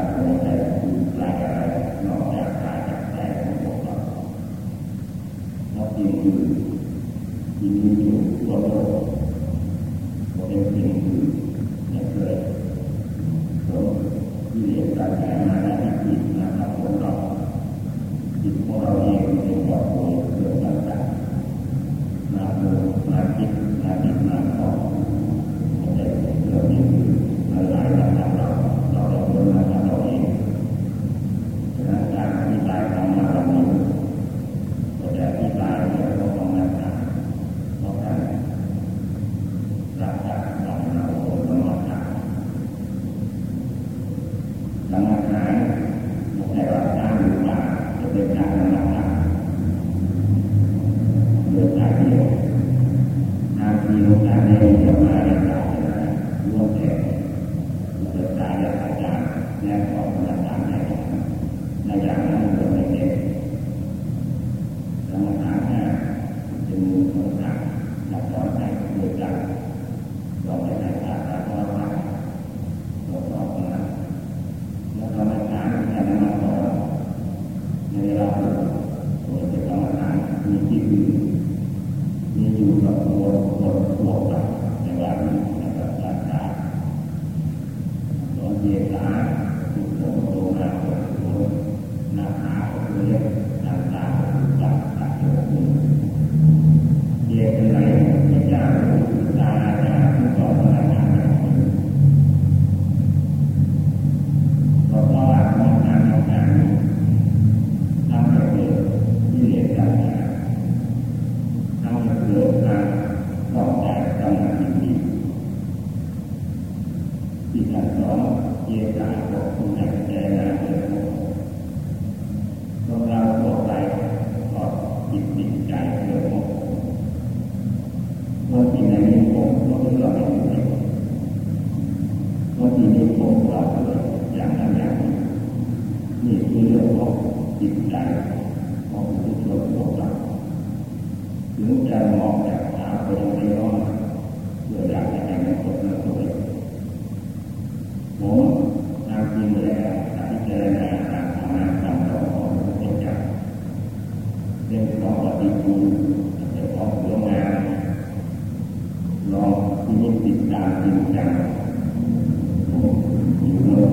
จากหัวใจคือปายอะรนอกจากายจากใจของกเราเราจริงคือยินยู่ ร่วมแก่เกิดตายและตายจากและของต่างๆ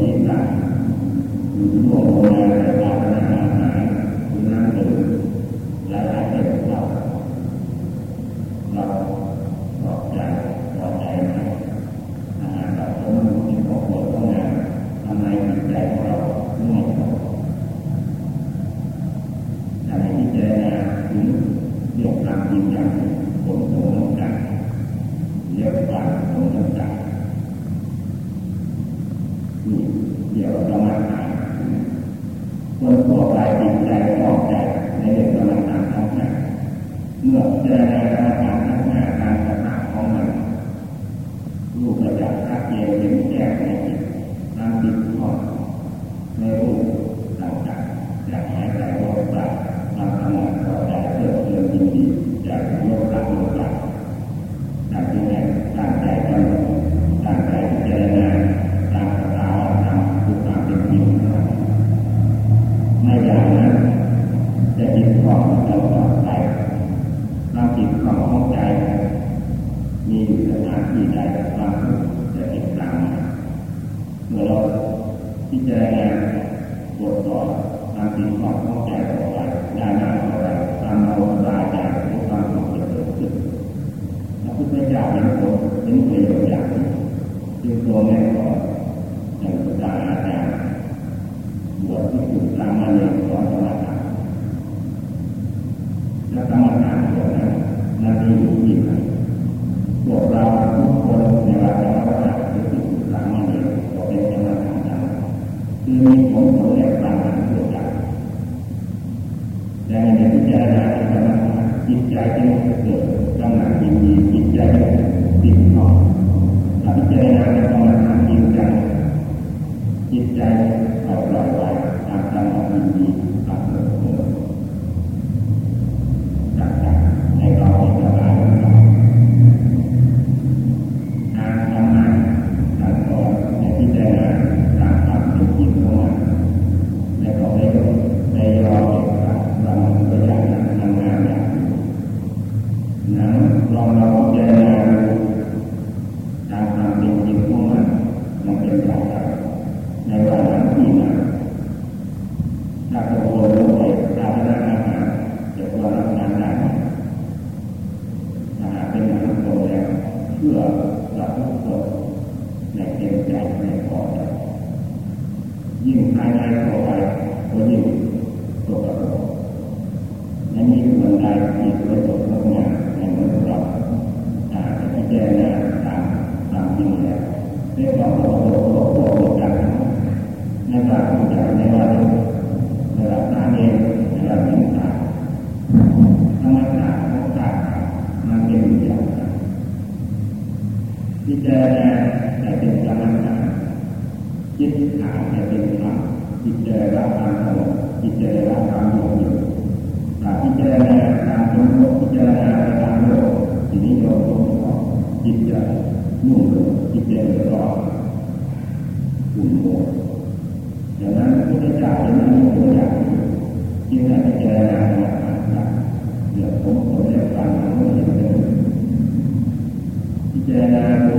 นี้ได้หลวงพ่อิตใจสงบเกิดกำหนัดยินดีจิตใจสงติดต่อถ้าพิจารณาในกำหนัด that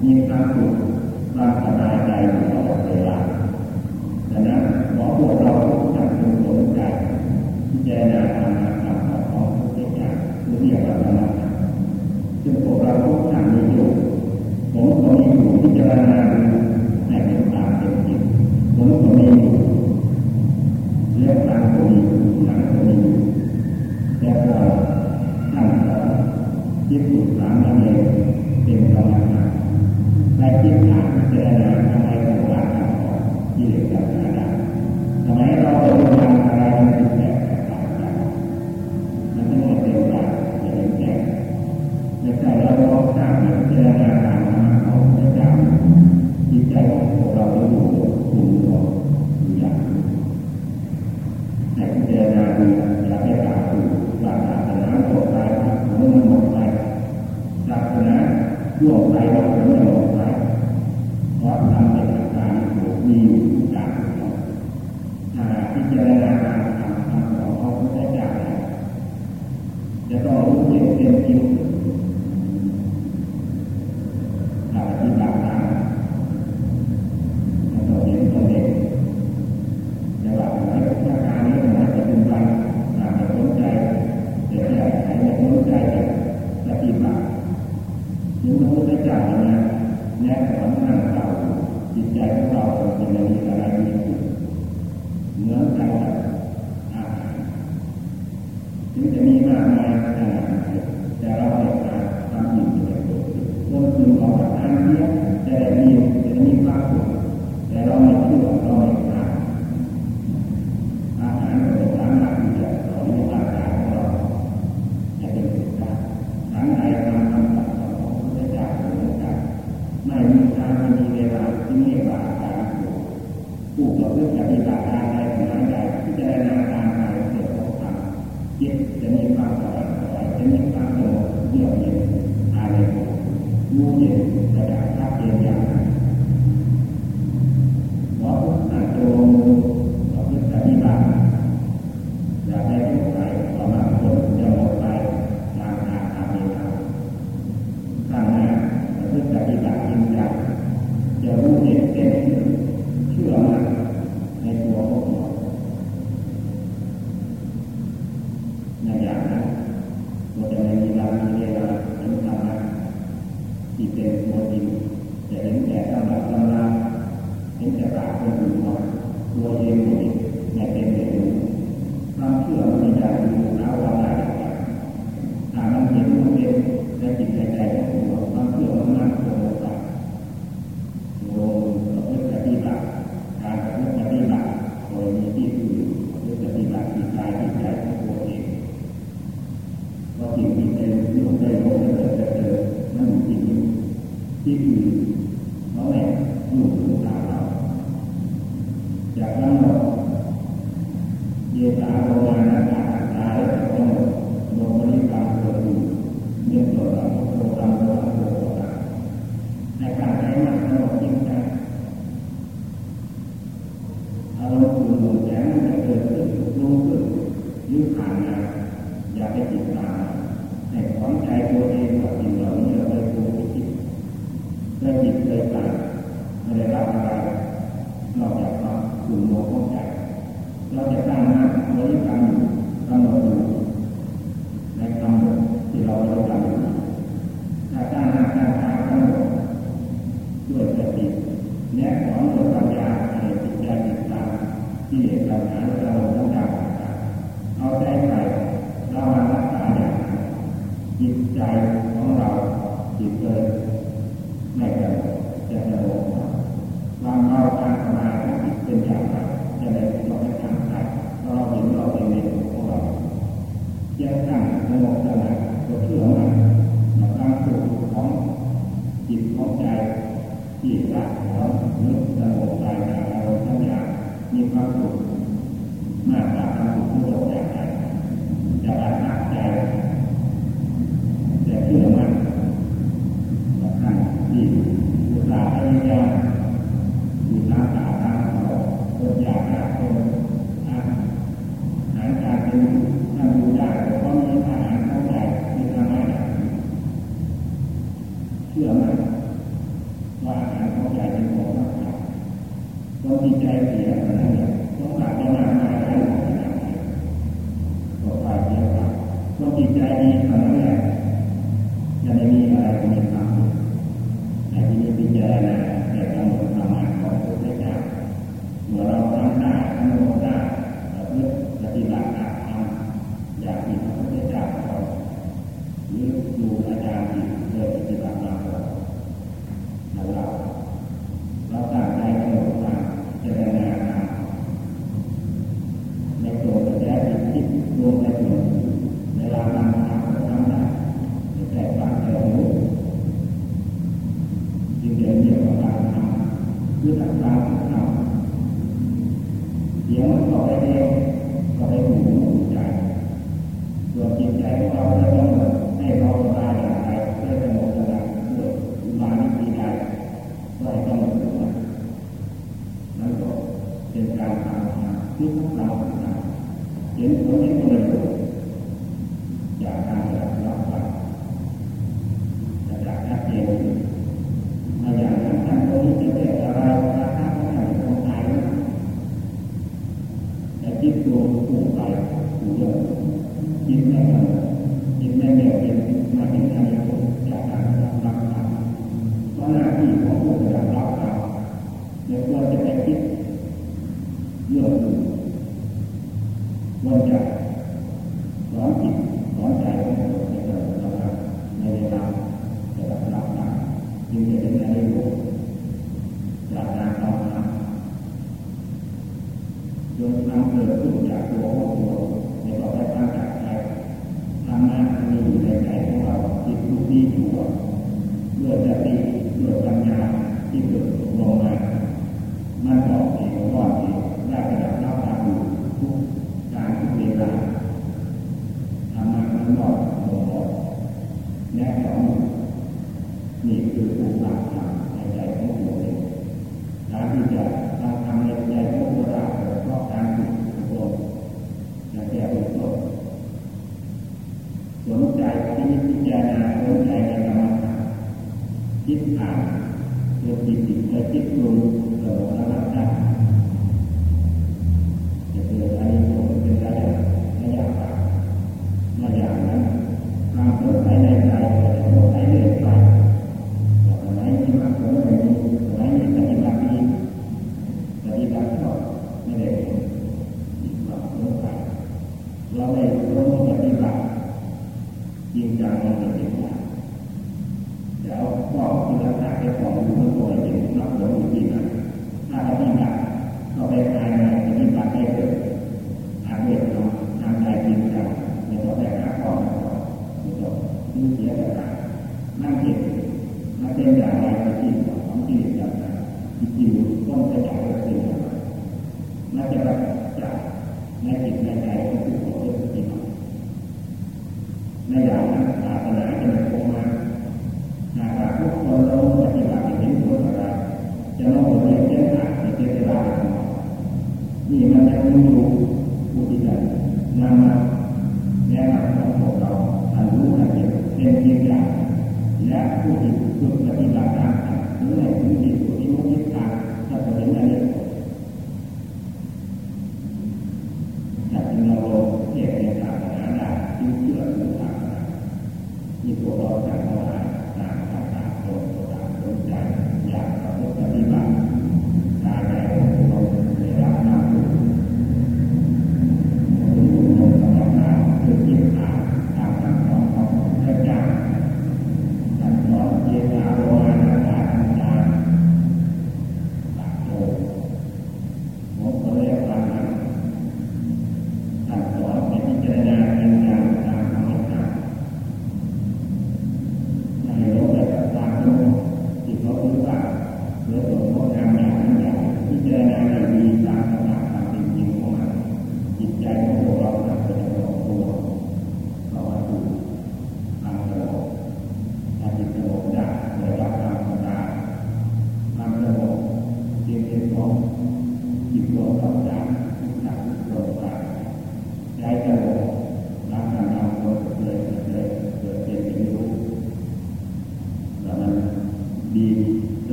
ที่อื่นเพราะแม่ลูกลูกตาเรา ที่รัก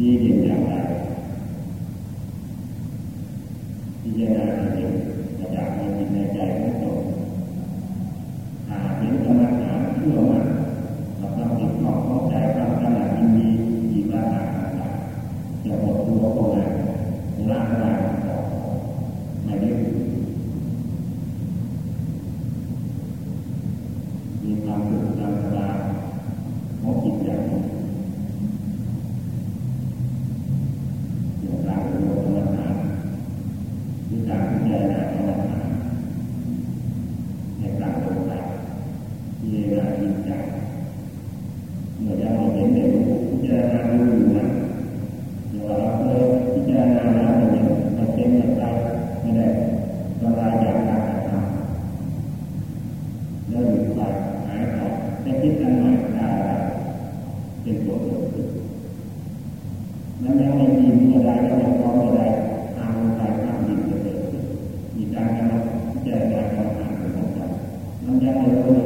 ดีเด่นอย่างไรพิจารณาเห็นจากในจิตในใจของตนหาเห็นธรรมะเพื่อมัน ให้คิดทางไหนก็ได้เป็นตัวตัวนั้นแล้วม่ทีมอะไรก็ยังพร้อมอะไทางกายทางจิตเกิดมีการกระทำแจ้งการกระทำของเรนั่นยังไม่รู้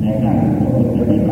ในการปฏิบัติ